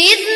Isso.